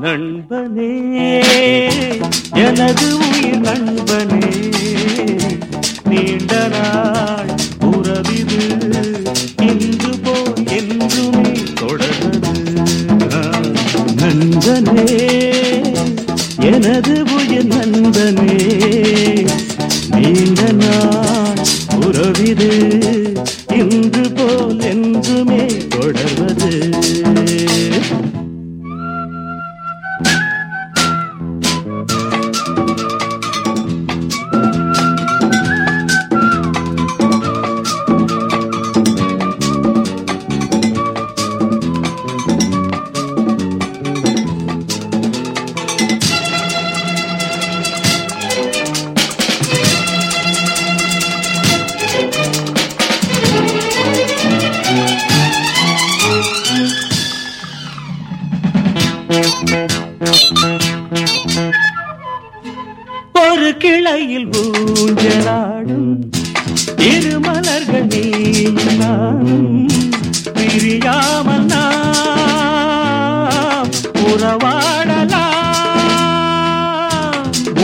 நண்பனே எனது உயிர் நண்பனே நீண்ட நாள் உறவிது இன்று போல் என்றுமே தொடர்வது. நண்பனே எனது உயிர் நண்பனே ஒரு கிளையில் ஊஞ்சலாடும் இருமலர்கள் நீயும் நானும் பிரியாமல் நாம் உறவாடலாம்.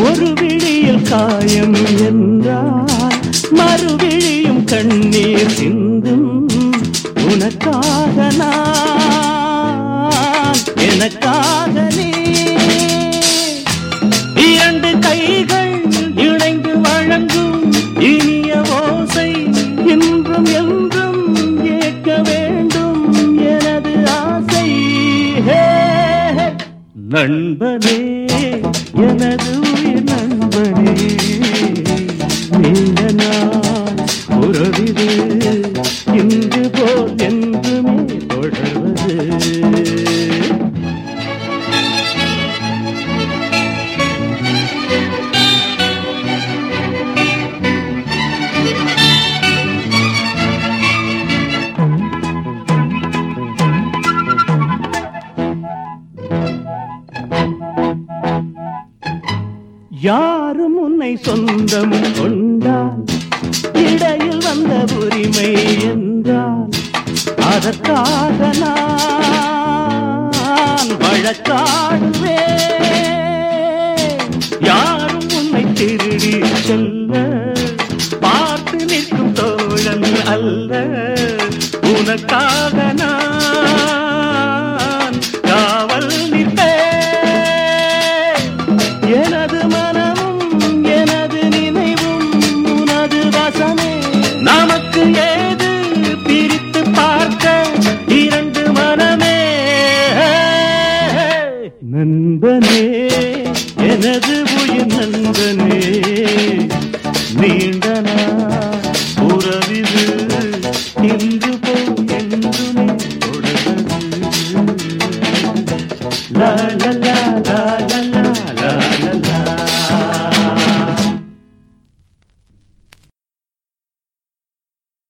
ஒரு விழியில் காயம் என்றால் மறுவிழியும் கண்ணீர் சிந்தும் உனக்காக நான். எனக்காக ஹே, நண்பனே எனது உயிர் யாரும் உன்னை சொந்தம் கொண்டால் இடையில் வந்த உரிமை என்றால் அதற்காக நான் வழக்காடுவேன். யாரும் உன்னை திருடி செல்ல பார்த்து நிற்கும் தோழன் அல்ல. உனக்காக நான் எனது உயிர் நந்தனே நீண்டனா